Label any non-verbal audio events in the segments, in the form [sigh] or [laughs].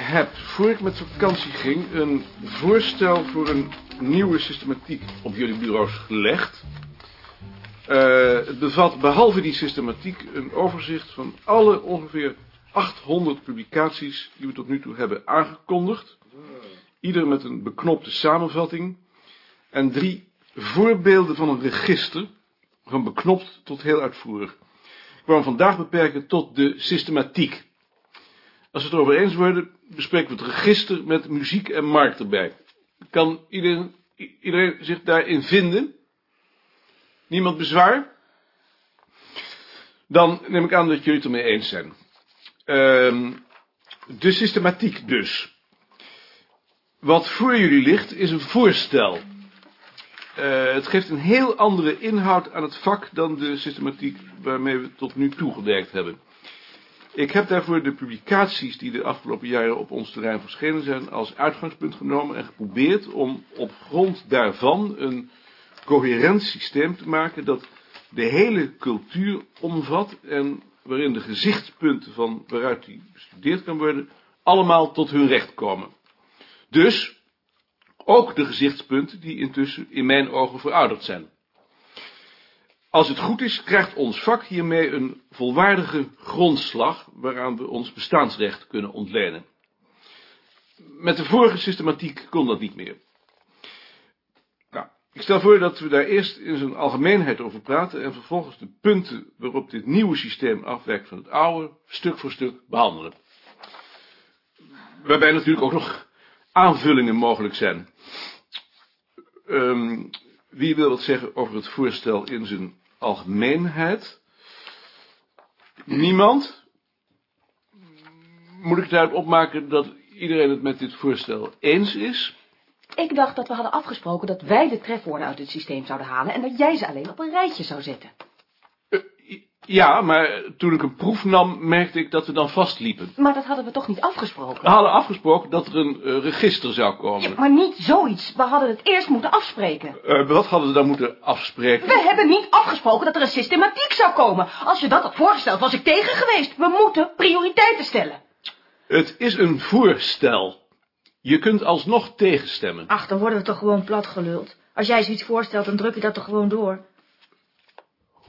heb, voor ik met vakantie ging, een voorstel voor een nieuwe systematiek op jullie bureaus gelegd. Eh, het bevat behalve die systematiek een overzicht van alle ongeveer 800 publicaties die we tot nu toe hebben aangekondigd. Ieder met een beknopte samenvatting. En drie voorbeelden van een register, van beknopt tot heel uitvoerig. Ik wou vandaag beperken tot de systematiek. Als we het erover eens worden, bespreken we het register met muziek en markt erbij. Kan iedereen, iedereen zich daarin vinden? Niemand bezwaar? Dan neem ik aan dat jullie het ermee eens zijn. Ehm, de systematiek dus. Wat voor jullie ligt is een voorstel. Eh, het geeft een heel andere inhoud aan het vak dan de systematiek waarmee we tot nu toe gewerkt hebben. Ik heb daarvoor de publicaties die de afgelopen jaren op ons terrein verschenen zijn als uitgangspunt genomen en geprobeerd om op grond daarvan een coherent systeem te maken dat de hele cultuur omvat en waarin de gezichtspunten van waaruit die bestudeerd kan worden allemaal tot hun recht komen. Dus ook de gezichtspunten die intussen in mijn ogen verouderd zijn. Als het goed is, krijgt ons vak hiermee een volwaardige grondslag waaraan we ons bestaansrecht kunnen ontlenen. Met de vorige systematiek kon dat niet meer. Nou, ik stel voor dat we daar eerst in zijn algemeenheid over praten en vervolgens de punten waarop dit nieuwe systeem afwijkt van het oude, stuk voor stuk behandelen. Waarbij natuurlijk ook nog aanvullingen mogelijk zijn. Um, wie wil wat zeggen over het voorstel in zijn algemeenheid? Niemand? Moet ik daarop opmaken dat iedereen het met dit voorstel eens is? Ik dacht dat we hadden afgesproken dat wij de trefwoorden uit het systeem zouden halen en dat jij ze alleen op een rijtje zou zetten. Ja, maar toen ik een proef nam, merkte ik dat we dan vastliepen. Maar dat hadden we toch niet afgesproken? We hadden afgesproken dat er een uh, register zou komen. Ja, maar niet zoiets. We hadden het eerst moeten afspreken. Uh, wat hadden we dan moeten afspreken? We hebben niet afgesproken dat er een systematiek zou komen. Als je dat had voorgesteld, was ik tegen geweest. We moeten prioriteiten stellen. Het is een voorstel. Je kunt alsnog tegenstemmen. Ach, dan worden we toch gewoon plat geluld. Als jij zoiets voorstelt, dan druk je dat toch gewoon door.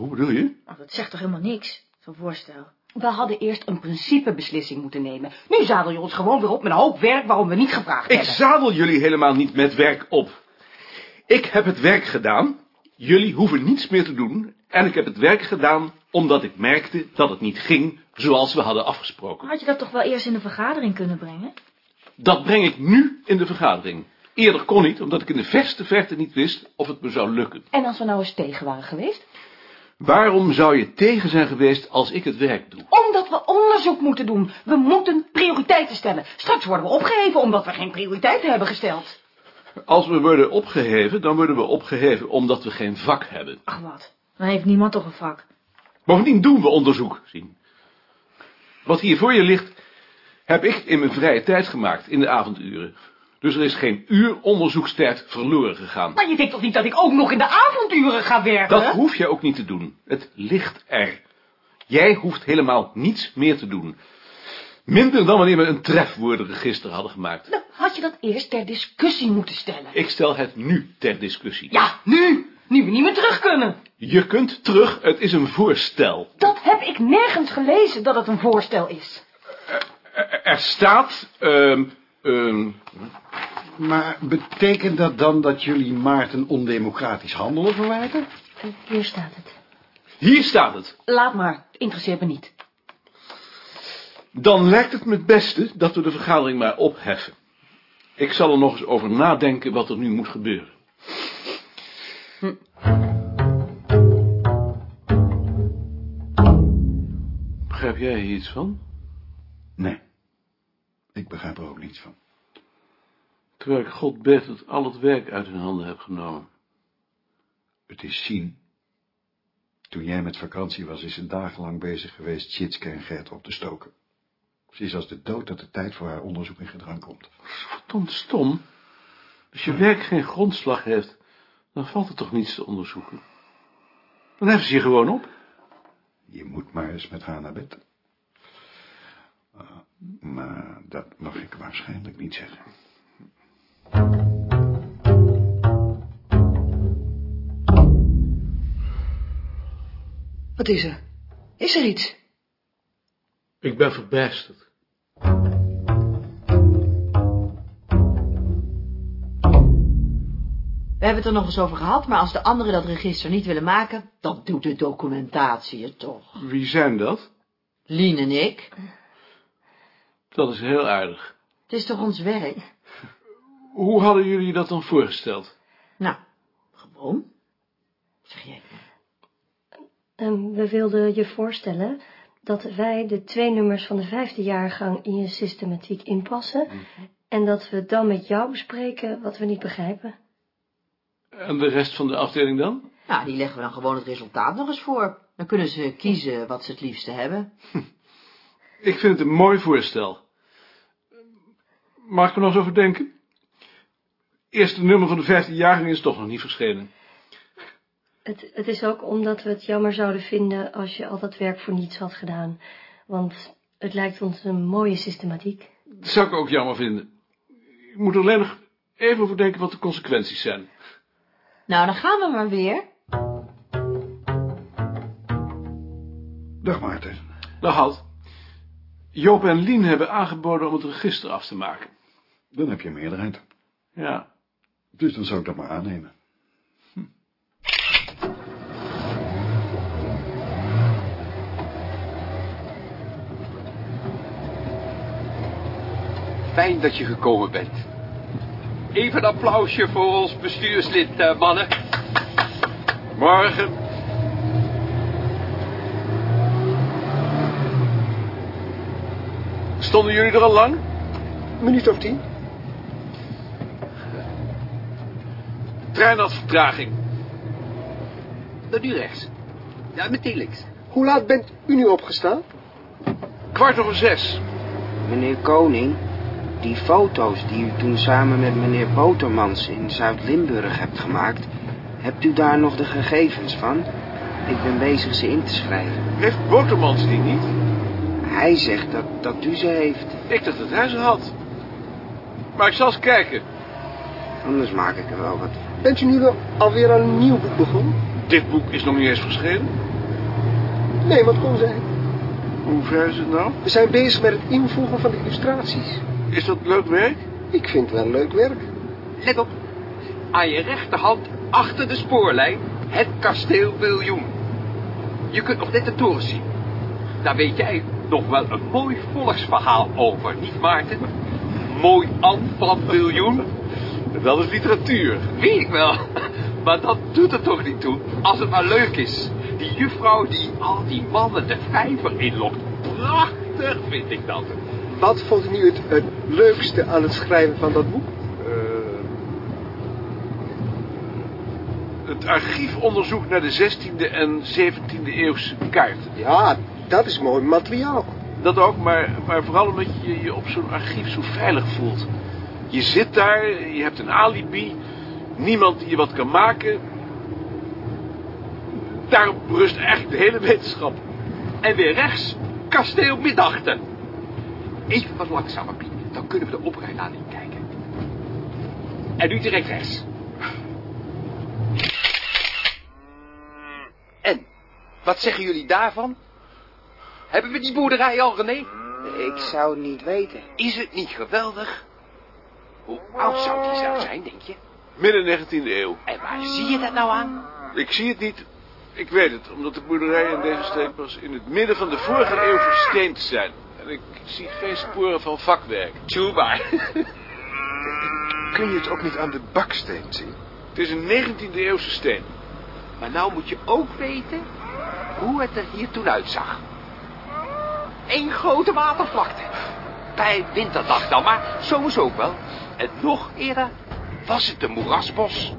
Hoe bedoel je? Ach, dat zegt toch helemaal niks, zo'n voorstel. We hadden eerst een principebeslissing moeten nemen. Nu zadel je ons gewoon weer op met een hoop werk waarom we niet gevraagd ik hebben. Ik zadel jullie helemaal niet met werk op. Ik heb het werk gedaan. Jullie hoeven niets meer te doen. En ik heb het werk gedaan omdat ik merkte dat het niet ging zoals we hadden afgesproken. Had je dat toch wel eerst in de vergadering kunnen brengen? Dat breng ik nu in de vergadering. Eerder kon niet, omdat ik in de verste verte niet wist of het me zou lukken. En als we nou eens tegen waren geweest? Waarom zou je tegen zijn geweest als ik het werk doe? Omdat we onderzoek moeten doen. We moeten prioriteiten stellen. Straks worden we opgeheven omdat we geen prioriteiten hebben gesteld. Als we worden opgeheven, dan worden we opgeheven omdat we geen vak hebben. Ach wat, dan heeft niemand toch een vak. Bovendien doen we onderzoek, zien. Wat hier voor je ligt, heb ik in mijn vrije tijd gemaakt, in de avonduren. Dus er is geen uur onderzoekstijd verloren gegaan. Maar je denkt toch niet dat ik ook nog in de avonduren ga werken? Dat hoef je ook niet te doen. Het ligt er. Jij hoeft helemaal niets meer te doen. Minder dan wanneer we een trefwoordenregister hadden gemaakt. Dan had je dat eerst ter discussie moeten stellen. Ik stel het nu ter discussie. Ja, nu! Nu we niet meer terug kunnen. Je kunt terug, het is een voorstel. Dat heb ik nergens gelezen, dat het een voorstel is. Er, er staat... Uh, uh, maar betekent dat dan dat jullie Maarten ondemocratisch handelen verwijten? Hier staat het. Hier staat het. Laat maar, interesseert me niet. Dan lijkt het me het beste dat we de vergadering maar opheffen. Ik zal er nog eens over nadenken wat er nu moet gebeuren. Hm. Begrijp jij hier iets van? Nee, ik begrijp er ook niets van. Terwijl ik God bid dat al het werk uit hun handen heb genomen. Het is zien. Toen jij met vakantie was, is ze dagenlang bezig geweest Tjitske en Gert op te stoken. Ze is als de dood dat de tijd voor haar onderzoek in gedrang komt. Verdomd stom. Als je werk geen grondslag heeft, dan valt er toch niets te onderzoeken. Dan heffen ze je gewoon op. Je moet maar eens met haar naar bed. Uh, Maar dat mag ik waarschijnlijk niet zeggen. Wat is er? Is er iets? Ik ben verbijsterd. We hebben het er nog eens over gehad, maar als de anderen dat register niet willen maken, dan doet de documentatie het toch. Wie zijn dat? Lien en ik. Dat is heel aardig. Het is toch ons werk? Hoe hadden jullie dat dan voorgesteld? Nou, gewoon. Zeg jij. Ehm, we wilden je voorstellen dat wij de twee nummers van de vijfde jaargang in je systematiek inpassen en dat we dan met jou bespreken wat we niet begrijpen. En de rest van de afdeling dan? Nou, die leggen we dan gewoon het resultaat nog eens voor. Dan kunnen ze kiezen wat ze het liefste hebben. Ik vind het een mooi voorstel. Mag ik er nog eens over denken? Eerste nummer van de vijfde jaargang is toch nog niet verschenen. Het, het is ook omdat we het jammer zouden vinden als je al dat werk voor niets had gedaan, want het lijkt ons een mooie systematiek. Dat zou ik ook jammer vinden. Ik moet er alleen nog even over denken wat de consequenties zijn. Nou, dan gaan we maar weer. Dag Maarten. Nou, halt. Joop en Lien hebben aangeboden om het register af te maken. Dan heb je een meerderheid. Ja. Dus dan zou ik dat maar aannemen. Fijn dat je gekomen bent. Even een applausje voor ons bestuurslid, eh, mannen. Morgen. Stonden jullie er al lang? minuut of tien? Trein had vertraging. Dan nu rechts. Ja, meteen links. Hoe laat bent u nu opgestaan? Kwart over zes. Meneer Koning, die foto's die u toen samen met meneer Botermans in Zuid-Limburg hebt gemaakt, hebt u daar nog de gegevens van? Ik ben bezig ze in te schrijven. Heeft Botermans die niet? Hij zegt dat, dat u ze heeft. Ik dacht dat hij ze had. Maar ik zal eens kijken. Anders maak ik er wel wat. Bent u nu alweer aan een nieuw boek begonnen? Dit boek is nog niet eens verschenen. Nee, wat kon zijn. Hoe ver is het nou? We zijn bezig met het invoegen van de illustraties. Is dat leuk werk? Ik vind het wel leuk werk. Let op. Aan je rechterhand, achter de spoorlijn, het kasteel Wiljoen. Je kunt nog net de toren zien. Daar weet jij nog wel een mooi volksverhaal over, niet Maarten? Mooi An van Wiljoen. Dat is literatuur. Weet ik wel. Maar dat doet er toch niet toe, als het maar leuk is. Die juffrouw die al die mannen de vijver inlokt. Prachtig vind ik dat. Wat vond u nu het, het leukste aan het schrijven van dat boek? Eh, het archiefonderzoek naar de 16e en 17e eeuwse kaarten. Ja, dat is mooi materiaal. Dat ook, maar, maar vooral omdat je je op zo'n archief zo veilig voelt. Je zit daar, je hebt een alibi, niemand die je wat kan maken. Daarop rust eigenlijk de hele wetenschap. En weer rechts, kasteel Middachten. Even wat langzamer, Piet. Dan kunnen we de oprijlaan inkijken. En nu direct rechts. En, wat zeggen jullie daarvan? Hebben we die boerderij al, René? Ik zou het niet weten. Is het niet geweldig? Hoe oud zou die zou zijn, denk je? Midden 19e eeuw. En waar zie je dat nou aan? Ik zie het niet, ik weet het, omdat de boerderijen in deze streek pas in het midden van de vorige eeuw versteend zijn. En ik zie geen sporen van vakwerk. Tjoebaar. [laughs] Kun je het ook niet aan de baksteen zien? Het is een 19e eeuwse steen. Maar nou moet je ook weten hoe het er hier toen uitzag. Eén grote watervlakte. Bij winterdag dan, maar zomers ook wel. En nog eerder was het een moerasbos.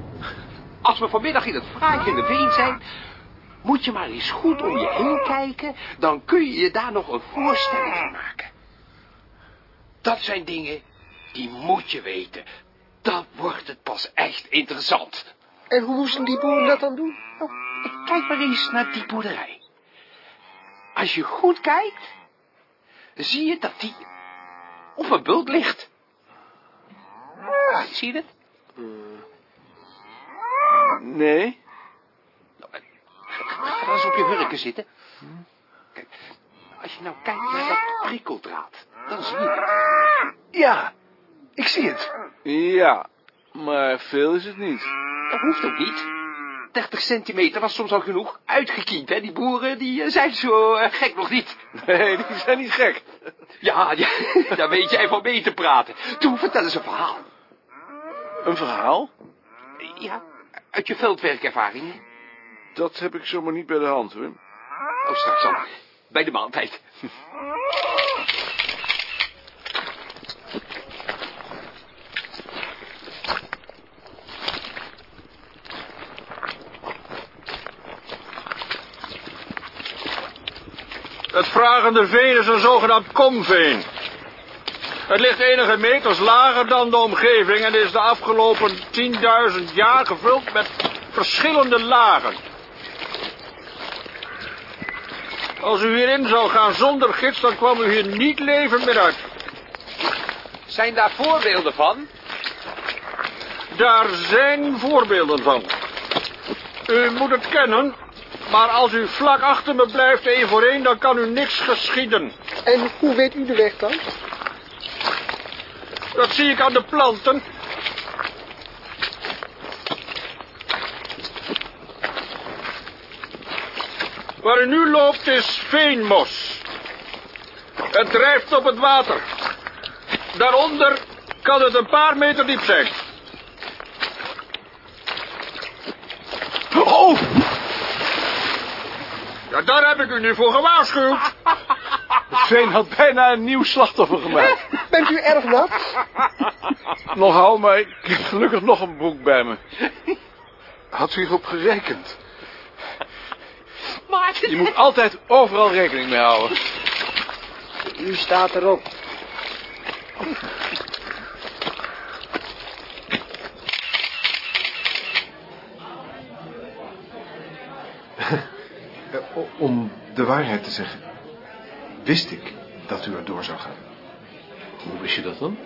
Als we vanmiddag in het fraai in de veen zijn, moet je maar eens goed om je heen kijken, dan kun je je daar nog een voorstelling van maken. Dat zijn dingen, die moet je weten. Dan wordt het pas echt interessant. En hoe moesten die boeren dat dan doen? Nou, kijk maar eens naar die boerderij. Als je goed kijkt, zie je dat die Of een bult ligt. Zie je het? Nee. Ga dan eens op je hurken zitten. Kijk, als je nou kijkt naar dat prikkeldraad, dan zie je het. Ja, ik zie het. Ja, maar veel is het niet. Dat hoeft ook niet. 30 centimeter was soms al genoeg. Uitgekiend, hè? Die boeren, die eh, zijn zo eh, gek nog niet. Nee, die zijn niet gek. Ja, ja, [laughs] daar weet jij van mee te praten. Toe, vertel eens een verhaal. Een verhaal? Ja, uit je veldwerkervaringen. Dat heb ik zomaar niet bij de hand, hoor. Oh, straks dan. Bij de maaltijd. Het vragende veen is een zogenaamd komveen. Het ligt enige meters lager dan de omgeving en is de afgelopen 10.000 jaar gevuld met verschillende lagen. Als u hierin zou gaan zonder gids, dan kwam u hier niet levend meer uit. Zijn daar voorbeelden van? Daar zijn voorbeelden van. U moet het kennen, maar als u vlak achter me blijft één voor één, dan kan u niks geschieden. En hoe weet u de weg dan? Dat zie ik aan de planten. Waar u nu loopt is veenmos. Het drijft op het water. Daaronder kan het een paar meter diep zijn. Oh! Ja, daar heb ik u nu voor gewaarschuwd. Het veen had bijna een nieuw slachtoffer gemaakt. Bent u erg nat? [laughs] Nogal, maar ik heb gelukkig nog een broek bij me. Had u hierop gerekend? Maar... Je moet altijd overal rekening mee houden. U staat erop. Eh, Om de waarheid te zeggen, wist ik dat u er door zou gaan. Wist je dat dan?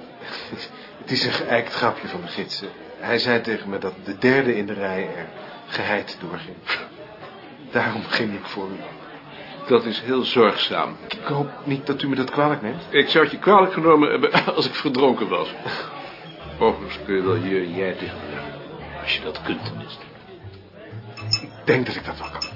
[laughs] Het is een geëikt grapje van de gids. Hij zei tegen me dat de derde in de rij er geheid doorging. [laughs] Daarom ging ik voor u. Dat is heel zorgzaam. Ik hoop niet dat u me dat kwalijk neemt. Ik zou het je kwalijk genomen hebben [laughs] als ik verdronken was. Overigens kun je wel hier en jij tegen me. Als je dat kunt tenminste. Ik denk dat ik dat wel kan.